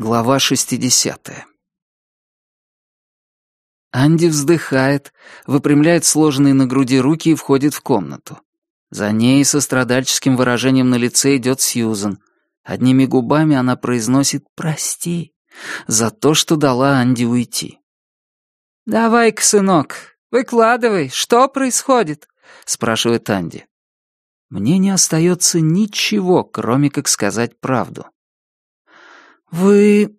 Глава 60. Анди вздыхает, выпрямляет сложенные на груди руки и входит в комнату. За ней со страдальческим выражением на лице идет Сьюзен. Одними губами она произносит «прости» за то, что дала Анди уйти. «Давай-ка, сынок, выкладывай, что происходит?» — спрашивает Анди. Мне не остается ничего, кроме как сказать правду. «Вы...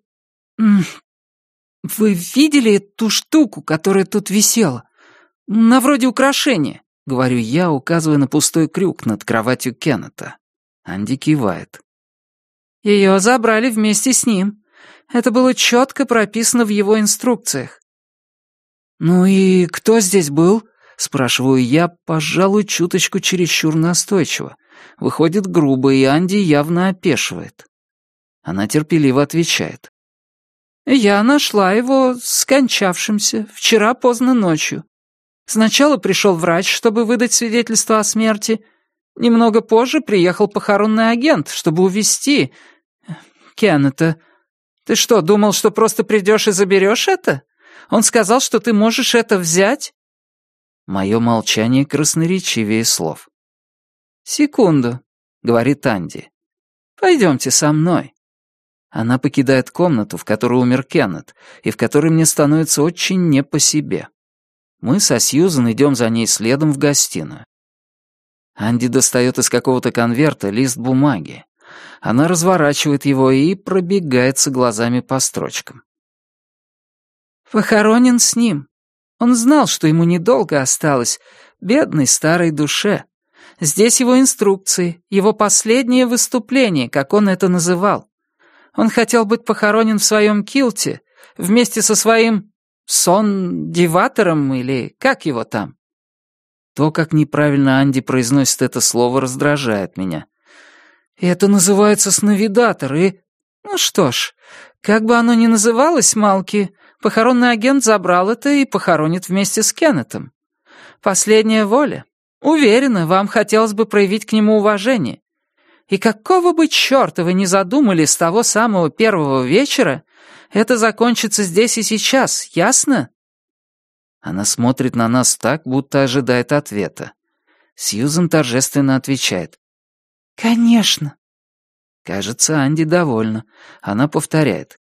вы видели ту штуку, которая тут висела? На вроде украшения», — говорю я, указывая на пустой крюк над кроватью Кеннета. Анди кивает. Ее забрали вместе с ним. Это было четко прописано в его инструкциях. «Ну и кто здесь был?» — спрашиваю я, пожалуй, чуточку чересчур настойчиво. Выходит грубо, и Анди явно опешивает. Она терпеливо отвечает. «Я нашла его скончавшимся вчера поздно ночью. Сначала пришел врач, чтобы выдать свидетельство о смерти. Немного позже приехал похоронный агент, чтобы увезти... Кеннета. Ты что, думал, что просто придешь и заберешь это? Он сказал, что ты можешь это взять?» Мое молчание красноречивее слов. «Секунду», — говорит Анди. «Пойдемте со мной». Она покидает комнату, в которой умер Кеннет, и в которой мне становится очень не по себе. Мы со Сьюзан идем за ней следом в гостиную. Анди достает из какого-то конверта лист бумаги. Она разворачивает его и пробегается глазами по строчкам. «Похоронен с ним. Он знал, что ему недолго осталось, бедной старой душе. Здесь его инструкции, его последнее выступление, как он это называл. Он хотел быть похоронен в своем килте вместе со своим сон-деватором или как его там. То, как неправильно Анди произносит это слово, раздражает меня. И это называется сновидатор, и... Ну что ж, как бы оно ни называлось, Малки, похоронный агент забрал это и похоронит вместе с Кеннетом. Последняя воля. Уверена, вам хотелось бы проявить к нему уважение. И какого бы черта вы ни задумали с того самого первого вечера, это закончится здесь и сейчас, ясно?» Она смотрит на нас так, будто ожидает ответа. Сьюзен торжественно отвечает. «Конечно». Кажется, Анди довольна. Она повторяет.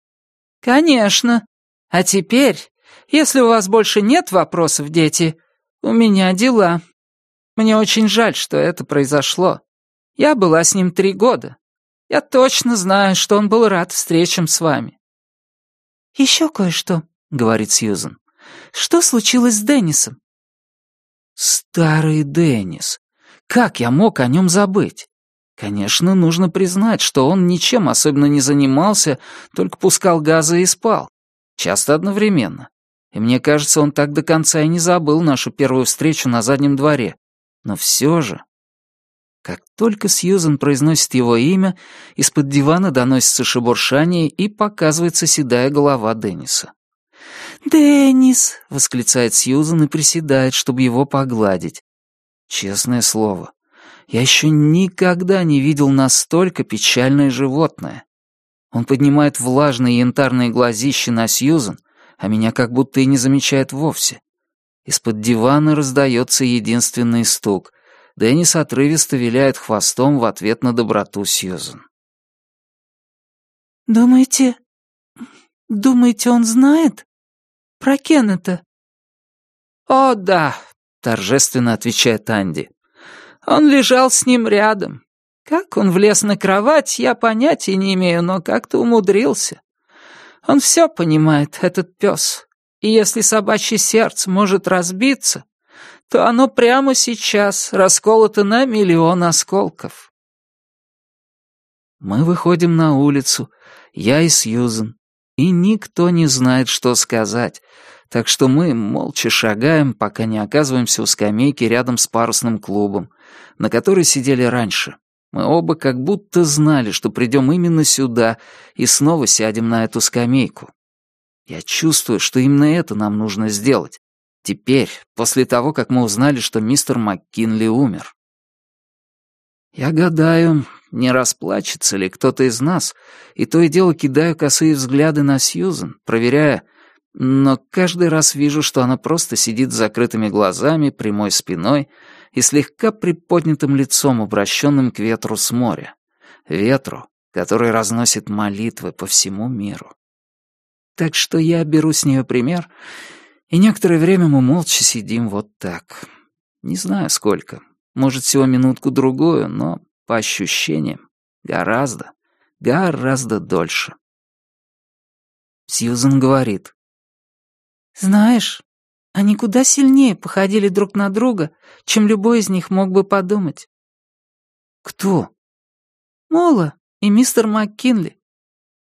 «Конечно. А теперь, если у вас больше нет вопросов, дети, у меня дела. Мне очень жаль, что это произошло. Я была с ним три года. Я точно знаю, что он был рад встречам с вами». «Еще кое-что», — говорит Сьюзен. «Что случилось с Деннисом?» «Старый Деннис. Как я мог о нем забыть?» Конечно, нужно признать, что он ничем особенно не занимался, только пускал газы и спал. Часто одновременно. И мне кажется, он так до конца и не забыл нашу первую встречу на заднем дворе. Но все же... Как только Сьюзен произносит его имя, из-под дивана доносится шебуршание и показывается седая голова Денниса. «Деннис!» — восклицает Сьюзен и приседает, чтобы его погладить. Честное слово, я еще никогда не видел настолько печальное животное. Он поднимает влажные янтарные глазища на Сьюзен, а меня как будто и не замечает вовсе. Из-под дивана раздается единственный стук. Деннис отрывисто виляет хвостом в ответ на доброту Сьюзен. «Думаете... думаете, он знает? Про Кеннета?» «О, да», — торжественно отвечает Анди. «Он лежал с ним рядом. Как он влез на кровать, я понятия не имею, но как-то умудрился. Он все понимает, этот пес. И если собачье сердце может разбиться, то оно прямо сейчас расколото на миллион осколков. Мы выходим на улицу, я и Сьюзен, и никто не знает, что сказать, так что мы молча шагаем, пока не оказываемся у скамейки рядом с парусным клубом, на которой сидели раньше. Мы оба как будто знали, что придем именно сюда и снова сядем на эту скамейку. Я чувствую, что именно это нам нужно сделать. Теперь, после того, как мы узнали, что мистер МакКинли умер. Я гадаю, не расплачется ли кто-то из нас, и то и дело кидаю косые взгляды на Сьюзен, проверяя, но каждый раз вижу, что она просто сидит с закрытыми глазами, прямой спиной и слегка приподнятым лицом, обращенным к ветру с моря. Ветру, который разносит молитвы по всему миру. Так что я беру с нее пример, и некоторое время мы молча сидим вот так. Не знаю сколько, может, всего минутку-другую, но по ощущениям гораздо, гораздо дольше. Сьюзен говорит. «Знаешь, они куда сильнее походили друг на друга, чем любой из них мог бы подумать». «Кто?» «Мола и мистер МакКинли.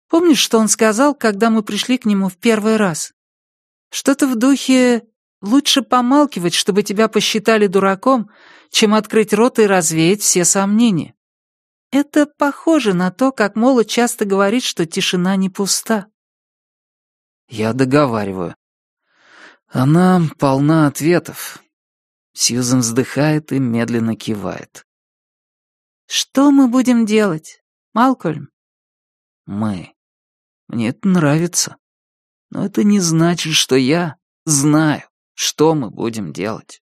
Помнишь, что он сказал, когда мы пришли к нему в первый раз? Что-то в духе «лучше помалкивать, чтобы тебя посчитали дураком, чем открыть рот и развеять все сомнения». Это похоже на то, как Мола часто говорит, что тишина не пуста. Я договариваю. Она полна ответов. Сьюзен вздыхает и медленно кивает. «Что мы будем делать, Малкольм?» «Мы. Мне это нравится. Но это не значит, что я знаю, что мы будем делать».